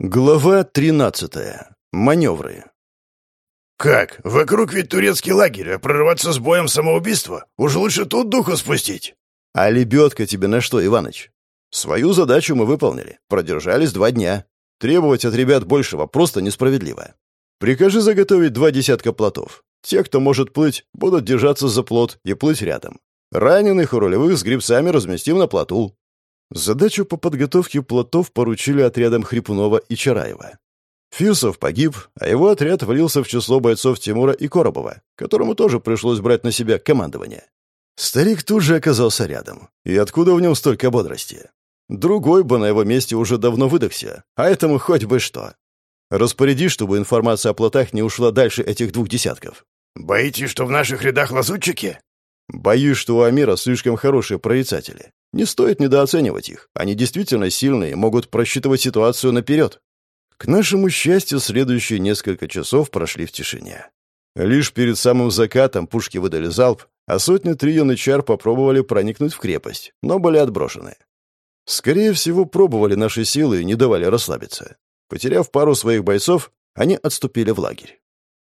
Глава 13. Маневры. «Как? Вокруг ведь турецкий лагерь, а прорваться с боем самоубийство? Уж лучше тут духу спустить». «А лебедка тебе на что, Иваныч? Свою задачу мы выполнили. Продержались два дня. Требовать от ребят большего просто несправедливо. Прикажи заготовить два десятка плотов. Те, кто может плыть, будут держаться за плот и плыть рядом. Раненых и рулевых с грибцами разместим на плоту. Задачу по подготовке плотов поручили отрядам Хрипунова и Чараева. Фирсов погиб, а его отряд влился в число бойцов Тимура и Коробова, которому тоже пришлось брать на себя командование. Старик тут же оказался рядом. И откуда в нем столько бодрости? Другой бы на его месте уже давно выдохся, а этому хоть бы что. Распоряди, чтобы информация о плотах не ушла дальше этих двух десятков. «Боитесь, что в наших рядах лазутчики?» Боюсь, что у Амира слишком хорошие прорицатели. Не стоит недооценивать их. Они действительно сильные, могут просчитывать ситуацию наперед. К нашему счастью, следующие несколько часов прошли в тишине. Лишь перед самым закатом пушки выдали залп, а сотни три янычар попробовали проникнуть в крепость, но были отброшены. Скорее всего, пробовали наши силы и не давали расслабиться. Потеряв пару своих бойцов, они отступили в лагерь.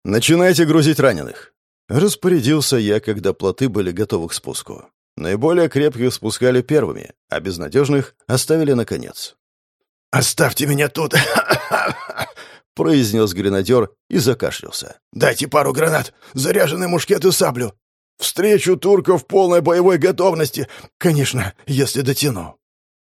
«Начинайте грузить раненых!» Распорядился я, когда плоты были готовы к спуску. Наиболее крепких спускали первыми, а безнадежных оставили наконец. «Оставьте меня тут!» — произнес гренадер и закашлялся. «Дайте пару гранат, заряженный мушкет и саблю. Встречу турков в полной боевой готовности. Конечно, если дотяну».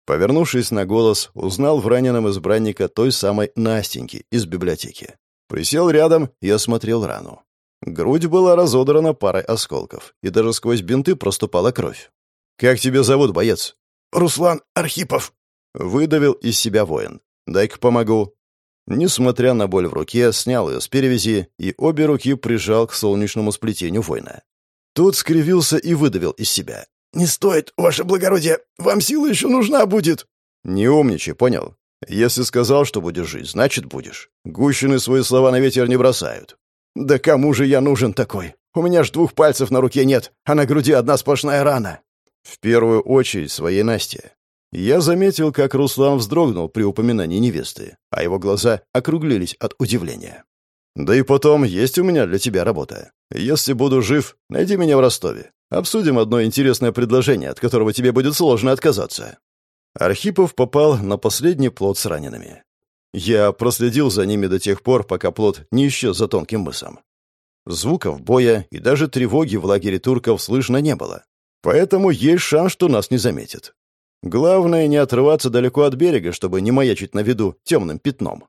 Повернувшись на голос, узнал в раненом избранника той самой Настеньки из библиотеки. Присел рядом и осмотрел рану. Грудь была разодрана парой осколков, и даже сквозь бинты проступала кровь. «Как тебя зовут, боец?» «Руслан Архипов», — выдавил из себя воин. «Дай-ка помогу». Несмотря на боль в руке, снял ее с перевязи и обе руки прижал к солнечному сплетению воина. Тот скривился и выдавил из себя. «Не стоит, ваше благородие, вам сила еще нужна будет». «Не умничай, понял? Если сказал, что будешь жить, значит будешь. Гущины свои слова на ветер не бросают. «Да кому же я нужен такой? У меня ж двух пальцев на руке нет, а на груди одна сплошная рана». В первую очередь своей Насте. Я заметил, как Руслан вздрогнул при упоминании невесты, а его глаза округлились от удивления. «Да и потом, есть у меня для тебя работа. Если буду жив, найди меня в Ростове. Обсудим одно интересное предложение, от которого тебе будет сложно отказаться». Архипов попал на последний плод с ранеными. Я проследил за ними до тех пор, пока плот не исчез за тонким мысом. Звуков боя и даже тревоги в лагере турков слышно не было. Поэтому есть шанс, что нас не заметят. Главное, не отрываться далеко от берега, чтобы не маячить на виду темным пятном.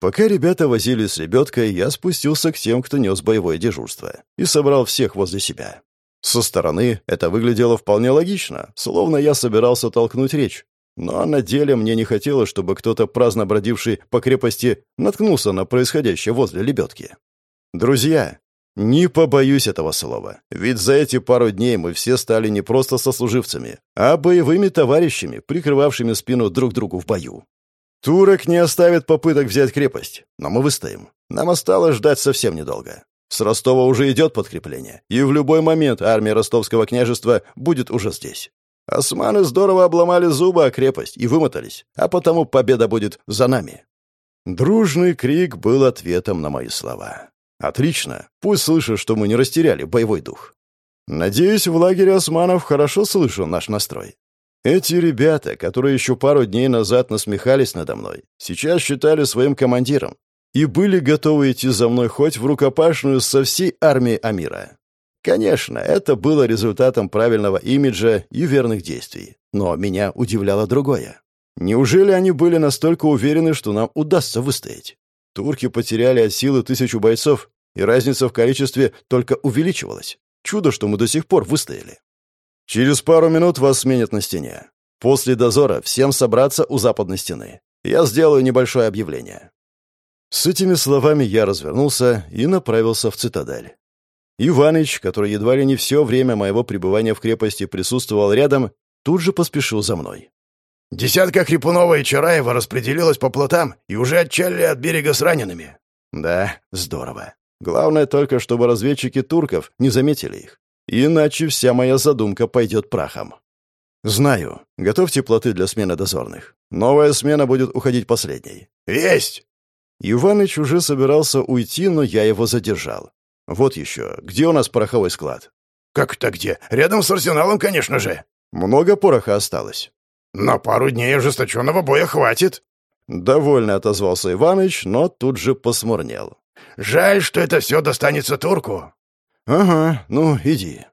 Пока ребята возились с лебедкой, я спустился к тем, кто нес боевое дежурство, и собрал всех возле себя. Со стороны это выглядело вполне логично, словно я собирался толкнуть речь, но на деле мне не хотелось, чтобы кто-то, праздно бродивший по крепости, наткнулся на происходящее возле лебедки. Друзья, не побоюсь этого слова, ведь за эти пару дней мы все стали не просто сослуживцами, а боевыми товарищами, прикрывавшими спину друг другу в бою. Турок не оставит попыток взять крепость, но мы выстоим. Нам осталось ждать совсем недолго. С Ростова уже идет подкрепление, и в любой момент армия ростовского княжества будет уже здесь. Османы здорово обломали зубы о крепость и вымотались, а потому победа будет за нами». Дружный крик был ответом на мои слова. «Отлично. Пусть слышат, что мы не растеряли боевой дух. Надеюсь, в лагере османов хорошо слышал наш настрой. Эти ребята, которые еще пару дней назад насмехались надо мной, сейчас считали своим командиром и были готовы идти за мной хоть в рукопашную со всей армией Амира. Конечно, это было результатом правильного имиджа и верных действий. Но меня удивляло другое. Неужели они были настолько уверены, что нам удастся выстоять? Турки потеряли от силы тысячу бойцов, и разница в количестве только увеличивалась. Чудо, что мы до сих пор выстояли. Через пару минут вас сменят на стене. После дозора всем собраться у западной стены. Я сделаю небольшое объявление. С этими словами я развернулся и направился в цитадель. Иваныч, который едва ли не все время моего пребывания в крепости присутствовал рядом, тут же поспешил за мной. «Десятка Хрипунова и Чараева распределилась по плотам и уже отчалили от берега с ранеными». «Да, здорово. Главное только, чтобы разведчики турков не заметили их. Иначе вся моя задумка пойдет прахом». «Знаю. Готовьте плоты для смены дозорных. Новая смена будет уходить последней. «Есть!» Иваныч уже собирался уйти, но я его задержал. «Вот еще. Где у нас пороховой склад?» «Как это где? Рядом с арсеналом, конечно же». «Много пороха осталось?» «На пару дней ожесточенного боя хватит». Довольно отозвался Иваныч, но тут же посмурнел. «Жаль, что это все достанется турку». «Ага, ну, иди».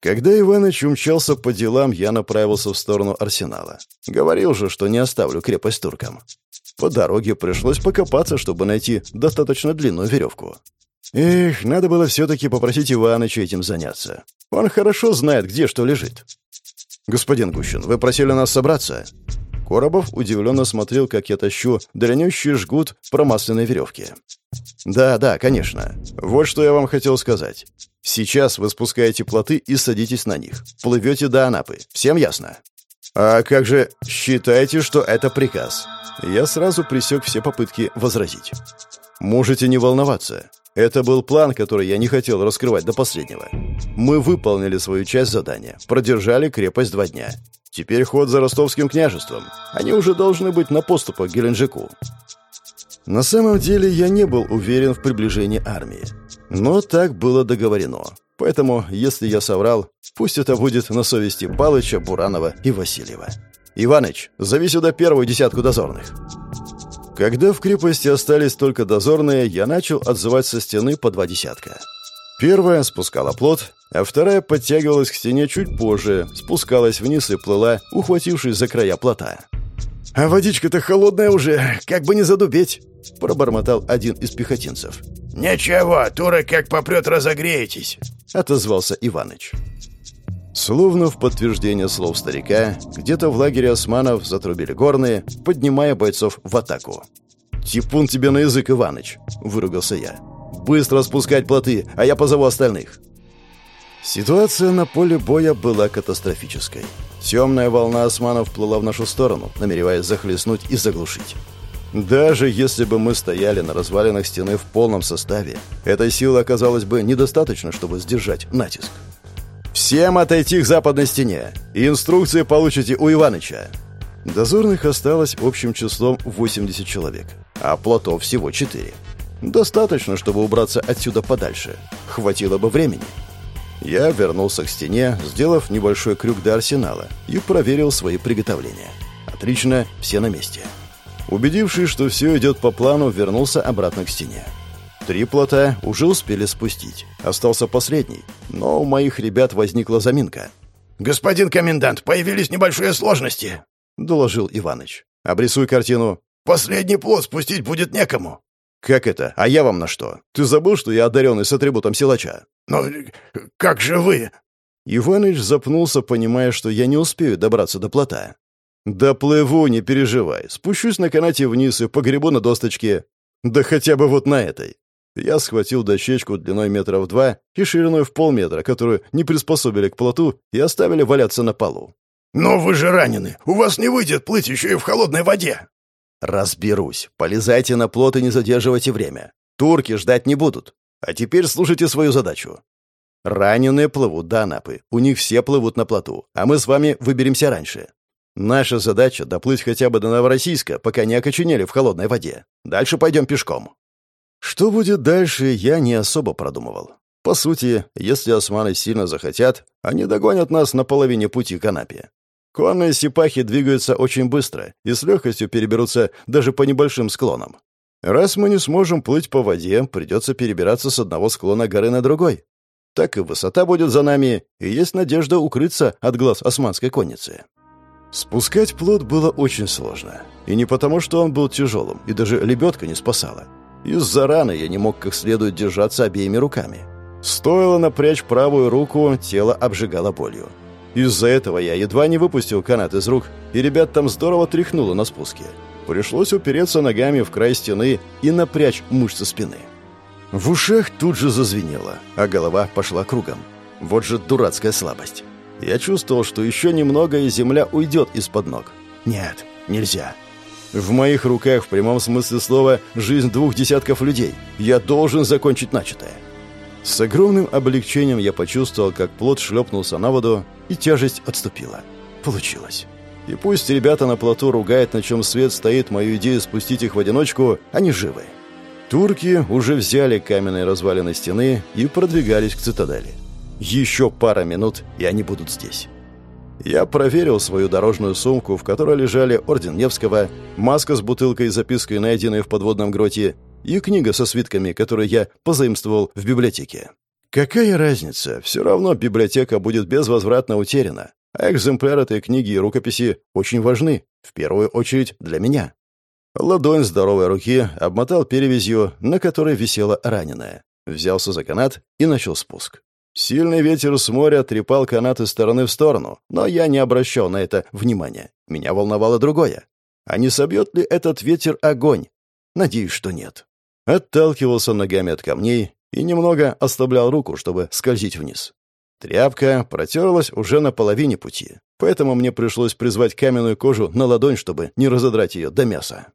Когда Иваныч умчался по делам, я направился в сторону арсенала. Говорил же, что не оставлю крепость туркам. По дороге пришлось покопаться, чтобы найти достаточно длинную веревку. Эх, надо было все-таки попросить Иваныча этим заняться. Он хорошо знает, где что лежит. «Господин Гущин, вы просили нас собраться?» Коробов удивленно смотрел, как я тащу длиннющий жгут промасленной веревки. «Да, да, конечно. Вот что я вам хотел сказать. Сейчас вы спускаете плоты и садитесь на них. Плывете до Анапы. Всем ясно?» «А как же считаете, что это приказ?» Я сразу пресек все попытки возразить. «Можете не волноваться. Это был план, который я не хотел раскрывать до последнего. Мы выполнили свою часть задания, продержали крепость два дня. Теперь ход за ростовским княжеством. Они уже должны быть на поступах к Геленджику. На самом деле я не был уверен в приближении армии. Но так было договорено. Поэтому, если я соврал, пусть это будет на совести Палыча, Буранова и Васильева. «Иваныч, зови сюда первую десятку дозорных». Когда в крепости остались только дозорные, я начал отзывать со стены по два десятка. Первая спускала плот, а вторая подтягивалась к стене чуть позже, спускалась вниз и плыла, ухватившись за края плота. «А водичка-то холодная уже, как бы не задубеть!» — пробормотал один из пехотинцев. «Ничего, турок как попрет, разогреетесь!» — отозвался Иваныч. Словно в подтверждение слов старика, где-то в лагере османов затрубили горные, поднимая бойцов в атаку. «Типун тебе на язык, Иваныч!» — выругался я. «Быстро спускать плоты, а я позову остальных!» Ситуация на поле боя была катастрофической. Темная волна османов плыла в нашу сторону, намереваясь захлестнуть и заглушить. Даже если бы мы стояли на развалинах стены в полном составе, этой силы оказалось бы недостаточно, чтобы сдержать натиск. «Всем отойти к западной стене! Инструкции получите у Иваныча!» Дозорных осталось общим числом 80 человек, а плотов всего 4. Достаточно, чтобы убраться отсюда подальше. Хватило бы времени. Я вернулся к стене, сделав небольшой крюк до арсенала, и проверил свои приготовления. Отлично, все на месте. Убедившись, что все идет по плану, вернулся обратно к стене. Три плота уже успели спустить. Остался последний, но у моих ребят возникла заминка. «Господин комендант, появились небольшие сложности», — доложил Иваныч. «Обрисуй картину». «Последний плот спустить будет некому». «Как это? А я вам на что? Ты забыл, что я одаренный с атрибутом силача?» «Но как же вы?» Иваныч запнулся, понимая, что я не успею добраться до плота. «Доплыву, не переживай. Спущусь на канате вниз и погребу на досточке. Да хотя бы вот на этой». Я схватил дощечку длиной метров два и шириной в полметра, которую не приспособили к плоту и оставили валяться на полу. «Но вы же ранены. У вас не выйдет плыть еще и в холодной воде». «Разберусь. Полезайте на плот и не задерживайте время. Турки ждать не будут. А теперь слушайте свою задачу. Раненые плывут до Анапы. У них все плывут на плоту, а мы с вами выберемся раньше. Наша задача — доплыть хотя бы до Новороссийска, пока не окоченели в холодной воде. Дальше пойдем пешком. Что будет дальше, я не особо продумывал. По сути, если османы сильно захотят, они догонят нас на половине пути к Анапе. Конные сипахи двигаются очень быстро и с легкостью переберутся даже по небольшим склонам. Раз мы не сможем плыть по воде, придется перебираться с одного склона горы на другой. Так и высота будет за нами, и есть надежда укрыться от глаз османской конницы. Спускать плот было очень сложно. И не потому, что он был тяжелым, и даже лебедка не спасала. Из-за раны я не мог как следует держаться обеими руками. Стоило напрячь правую руку, тело обжигало болью. Из-за этого я едва не выпустил канат из рук, и ребят там здорово тряхнуло на спуске. Пришлось упереться ногами в край стены и напрячь мышцы спины. В ушах тут же зазвенело, а голова пошла кругом. Вот же дурацкая слабость. Я чувствовал, что еще немного, и земля уйдет из-под ног. Нет, нельзя. В моих руках, в прямом смысле слова, жизнь двух десятков людей. Я должен закончить начатое. С огромным облегчением я почувствовал, как плод шлепнулся на воду, и тяжесть отступила. Получилось. И пусть ребята на плоту ругают, на чем свет стоит мою идею спустить их в одиночку, они живы. Турки уже взяли каменные развалины стены и продвигались к цитадели. Еще пара минут, и они будут здесь. Я проверил свою дорожную сумку, в которой лежали орден Невского, маска с бутылкой и запиской, найденной в подводном гроте, и книга со свитками, которую я позаимствовал в библиотеке. Какая разница? Все равно библиотека будет безвозвратно утеряна, а экземпляр этой книги и рукописи очень важны, в первую очередь для меня. Ладонь здоровой руки обмотал перевязью, на которой висела раненая. Взялся за канат и начал спуск. Сильный ветер с моря трепал канат из стороны в сторону, но я не обращал на это внимания. Меня волновало другое. А не собьет ли этот ветер огонь? Надеюсь, что нет. Отталкивался ногами от камней и немного ослаблял руку, чтобы скользить вниз. Тряпка протерлась уже на половине пути, поэтому мне пришлось призвать каменную кожу на ладонь, чтобы не разодрать ее до мяса.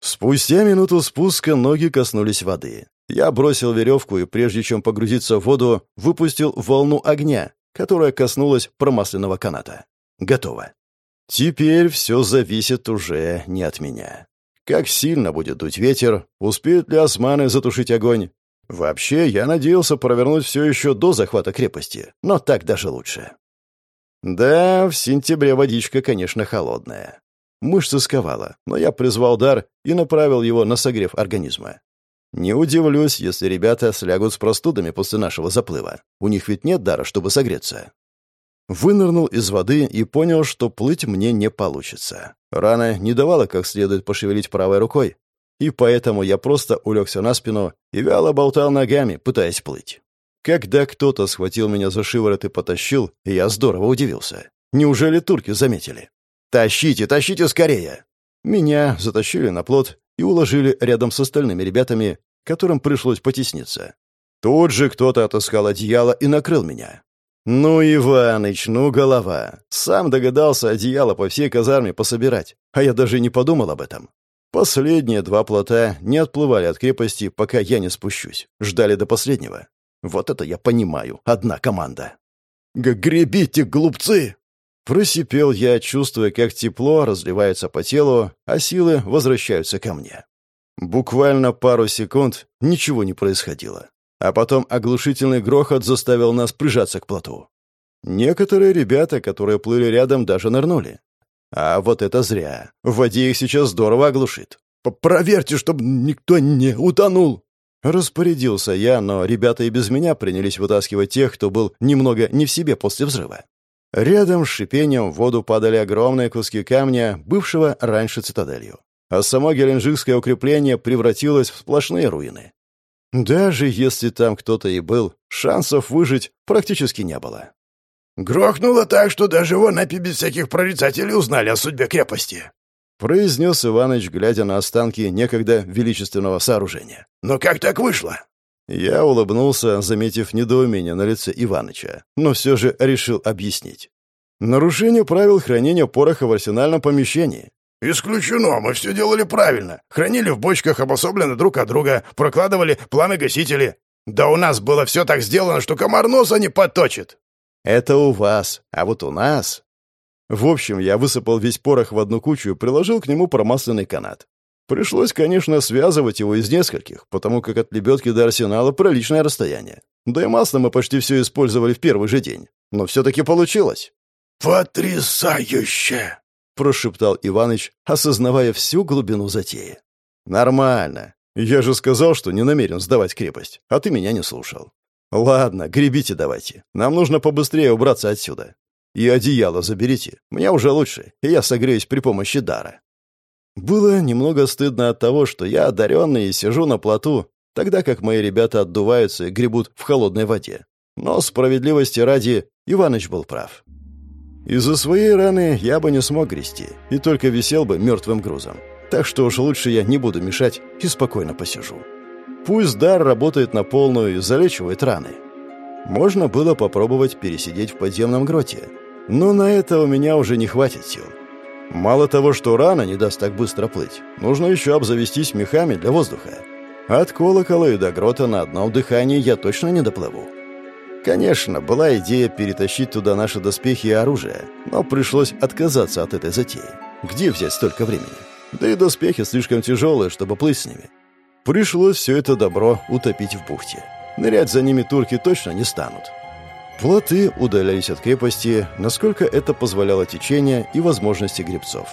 Спустя минуту спуска ноги коснулись воды. Я бросил веревку и, прежде чем погрузиться в воду, выпустил волну огня, которая коснулась промасленного каната. Готово. Теперь все зависит уже не от меня. Как сильно будет дуть ветер, успеют ли османы затушить огонь. Вообще, я надеялся провернуть все еще до захвата крепости, но так даже лучше. Да, в сентябре водичка, конечно, холодная. Мышцы сковала, но я призвал дар и направил его на согрев организма. Не удивлюсь, если ребята слягут с простудами после нашего заплыва. У них ведь нет дара, чтобы согреться. Вынырнул из воды и понял, что плыть мне не получится. Рана не давала как следует пошевелить правой рукой, и поэтому я просто улегся на спину и вяло болтал ногами, пытаясь плыть. Когда кто-то схватил меня за шиворот и потащил, я здорово удивился. Неужели турки заметили? «Тащите, тащите скорее!» Меня затащили на плот и уложили рядом с остальными ребятами, которым пришлось потесниться. Тут же кто-то отыскал одеяло и накрыл меня. «Ну, Иваныч, ну, голова! Сам догадался одеяло по всей казарме пособирать, а я даже не подумал об этом. Последние два плота не отплывали от крепости, пока я не спущусь. Ждали до последнего. Вот это я понимаю. Одна команда. «Гребите, глупцы!» Просипел я, чувствуя, как тепло разливается по телу, а силы возвращаются ко мне. Буквально пару секунд ничего не происходило. А потом оглушительный грохот заставил нас прижаться к плоту. Некоторые ребята, которые плыли рядом, даже нырнули. А вот это зря. В воде их сейчас здорово оглушит. «Проверьте, чтобы никто не утонул!» Распорядился я, но ребята и без меня принялись вытаскивать тех, кто был немного не в себе после взрыва. Рядом с шипением в воду падали огромные куски камня, бывшего раньше цитаделью. А само геленджикское укрепление превратилось в сплошные руины. Даже если там кто-то и был, шансов выжить практически не было. «Грохнуло так, что даже в Анапе без всяких прорицателей узнали о судьбе крепости», — произнес Иваныч, глядя на останки некогда величественного сооружения. «Но как так вышло?» Я улыбнулся, заметив недоумение на лице Иваныча, но все же решил объяснить. «Нарушение правил хранения пороха в арсенальном помещении». «Исключено, мы все делали правильно. Хранили в бочках, обособленно друг от друга, прокладывали пламя-гасители. Да у нас было все так сделано, что комар носа не подточит». «Это у вас, а вот у нас...» В общем, я высыпал весь порох в одну кучу и приложил к нему промасленный канат. Пришлось, конечно, связывать его из нескольких, потому как от лебедки до арсенала приличное расстояние. Да и масло мы почти все использовали в первый же день. Но все-таки получилось. «Потрясающе!» — прошептал Иваныч, осознавая всю глубину затеи. «Нормально. Я же сказал, что не намерен сдавать крепость, а ты меня не слушал. Ладно, гребите давайте. Нам нужно побыстрее убраться отсюда. И одеяло заберите. Мне уже лучше, и я согреюсь при помощи дара». Было немного стыдно от того, что я одаренный и сижу на плоту, тогда как мои ребята отдуваются и гребут в холодной воде. Но справедливости ради Иваныч был прав. Из-за своей раны я бы не смог грести и только висел бы мертвым грузом. Так что уж лучше я не буду мешать и спокойно посижу. Пусть дар работает на полную и залечивает раны. Можно было попробовать пересидеть в подземном гроте. Но на это у меня уже не хватит сил. Мало того, что рана не даст так быстро плыть, нужно еще обзавестись мехами для воздуха. От колокола и до грота на одном дыхании я точно не доплыву. Конечно, была идея перетащить туда наши доспехи и оружие, но пришлось отказаться от этой затеи. Где взять столько времени? Да и доспехи слишком тяжелые, чтобы плыть с ними. Пришлось все это добро утопить в бухте. Нырять за ними турки точно не станут. Плоты удалялись от крепости, насколько это позволяло течение и возможности гребцов.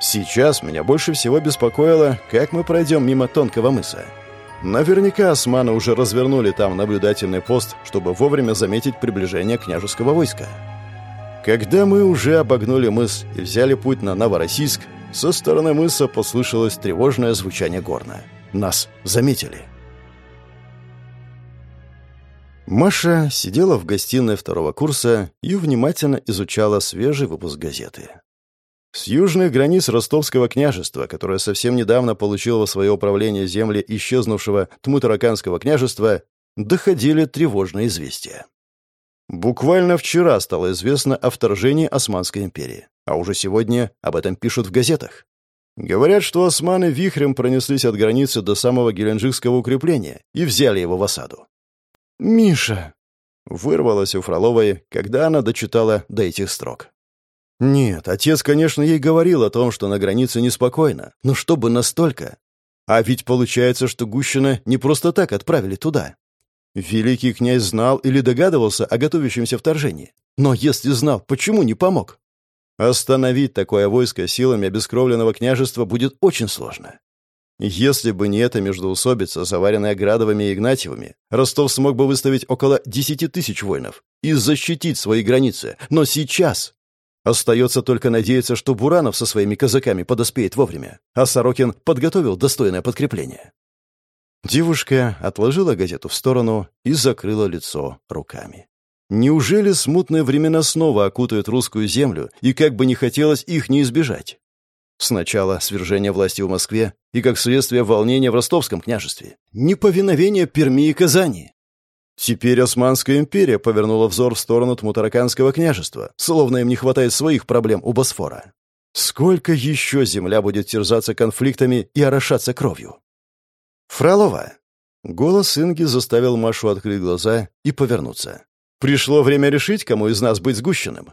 Сейчас меня больше всего беспокоило, как мы пройдем мимо тонкого мыса. Наверняка османы уже развернули там наблюдательный пост, чтобы вовремя заметить приближение княжеского войска. Когда мы уже обогнули мыс и взяли путь на Новороссийск, со стороны мыса послышалось тревожное звучание горна. Нас заметили. Маша сидела в гостиной второго курса и внимательно изучала свежий выпуск газеты. С южных границ Ростовского княжества, которое совсем недавно получило в свое управление земли исчезнувшего Тмутараканского княжества, доходили тревожные известия. Буквально вчера стало известно о вторжении Османской империи, а уже сегодня об этом пишут в газетах. Говорят, что османы вихрем пронеслись от границы до самого Геленджикского укрепления и взяли его в осаду. «Миша!» — вырвалась у Фроловой, когда она дочитала до этих строк. Нет, отец, конечно, ей говорил о том, что на границе неспокойно, но чтобы настолько? А ведь получается, что Гущина не просто так отправили туда. Великий князь знал или догадывался о готовящемся вторжении. Но если знал, почему не помог? Остановить такое войско силами обескровленного княжества будет очень сложно. Если бы не эта междоусобица, заваренная Градовыми и Игнатьевыми, Ростов смог бы выставить около десяти тысяч воинов и защитить свои границы. Но сейчас Остается только надеяться, что Буранов со своими казаками подоспеет вовремя, а Сорокин подготовил достойное подкрепление. Девушка отложила газету в сторону и закрыла лицо руками. Неужели смутные времена снова окутают русскую землю, и как бы не хотелось их не избежать? Сначала свержение власти в Москве и, как следствие, волнения в Ростовском княжестве. Неповиновение Перми и Казани. Теперь Османская империя повернула взор в сторону Тмутараканского княжества, словно им не хватает своих проблем у Босфора. Сколько еще земля будет терзаться конфликтами и орошаться кровью? Фролова. Голос Инги заставил Машу открыть глаза и повернуться. Пришло время решить, кому из нас быть сгущенным.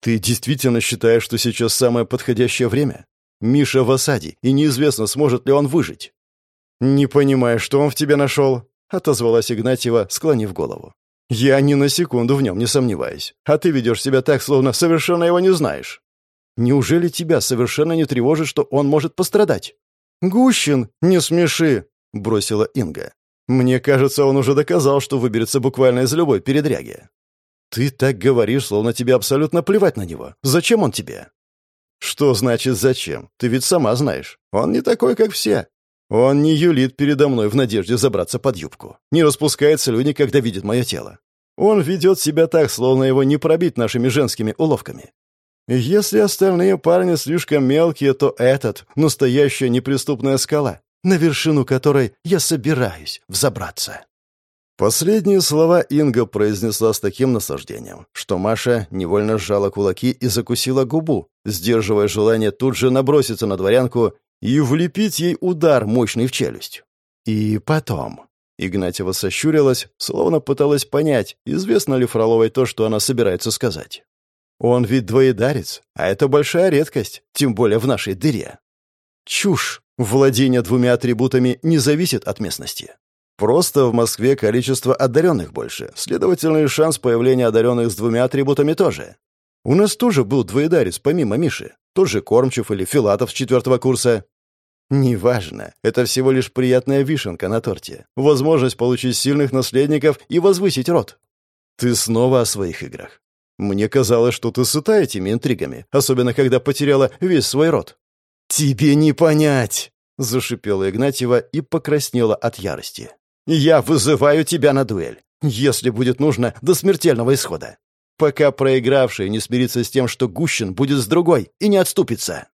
Ты действительно считаешь, что сейчас самое подходящее время? Миша в осаде, и неизвестно, сможет ли он выжить. Не понимаю, что он в тебе нашел. — отозвалась Игнатьева, склонив голову. «Я ни на секунду в нем не сомневаюсь. А ты ведешь себя так, словно совершенно его не знаешь. Неужели тебя совершенно не тревожит, что он может пострадать?» «Гущин, не смеши!» — бросила Инга. «Мне кажется, он уже доказал, что выберется буквально из любой передряги». «Ты так говоришь, словно тебе абсолютно плевать на него. Зачем он тебе?» «Что значит «зачем»? Ты ведь сама знаешь. Он не такой, как все. Он не юлит передо мной в надежде забраться под юбку. Не распускает слюни, когда видит мое тело. Он ведет себя так, словно его не пробить нашими женскими уловками. Если остальные парни слишком мелкие, то этот — настоящая неприступная скала, на вершину которой я собираюсь взобраться. Последние слова Инга произнесла с таким наслаждением, что Маша невольно сжала кулаки и закусила губу, сдерживая желание тут же наброситься на дворянку и влепить ей удар мощный в челюсть. И потом... Игнатьева сощурилась, словно пыталась понять, известно ли Фроловой то, что она собирается сказать. Он ведь двоедарец, а это большая редкость, тем более в нашей дыре. Чушь. Владение двумя атрибутами не зависит от местности. Просто в Москве количество одаренных больше, следовательно, и шанс появления одаренных с двумя атрибутами тоже. У нас тоже был двоедарец, помимо Миши. Тот же Кормчев или Филатов с четвертого курса. Неважно, это всего лишь приятная вишенка на торте. Возможность получить сильных наследников и возвысить род. Ты снова о своих играх. Мне казалось, что ты сыта этими интригами, особенно когда потеряла весь свой род. «Тебе не понять!» — зашипела Игнатьева и покраснела от ярости. «Я вызываю тебя на дуэль, если будет нужно, до смертельного исхода пока проигравший не смирится с тем, что Гущин будет с другой и не отступится.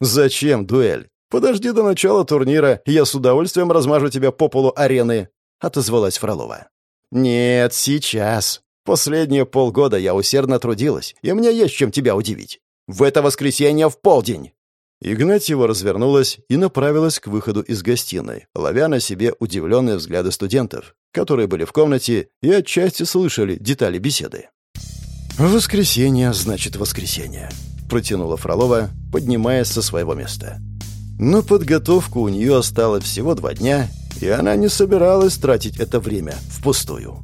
«Зачем дуэль? Подожди до начала турнира, я с удовольствием размажу тебя по полу арены», — отозвалась Фролова. «Нет, сейчас. Последние полгода я усердно трудилась, и мне есть чем тебя удивить. В это воскресенье в полдень». Игнатьева развернулась и направилась к выходу из гостиной, ловя на себе удивленные взгляды студентов, которые были в комнате и отчасти слышали детали беседы. «Воскресенье, значит, воскресенье», — протянула Фролова, поднимаясь со своего места. Но подготовку у нее осталось всего два дня, и она не собиралась тратить это время впустую.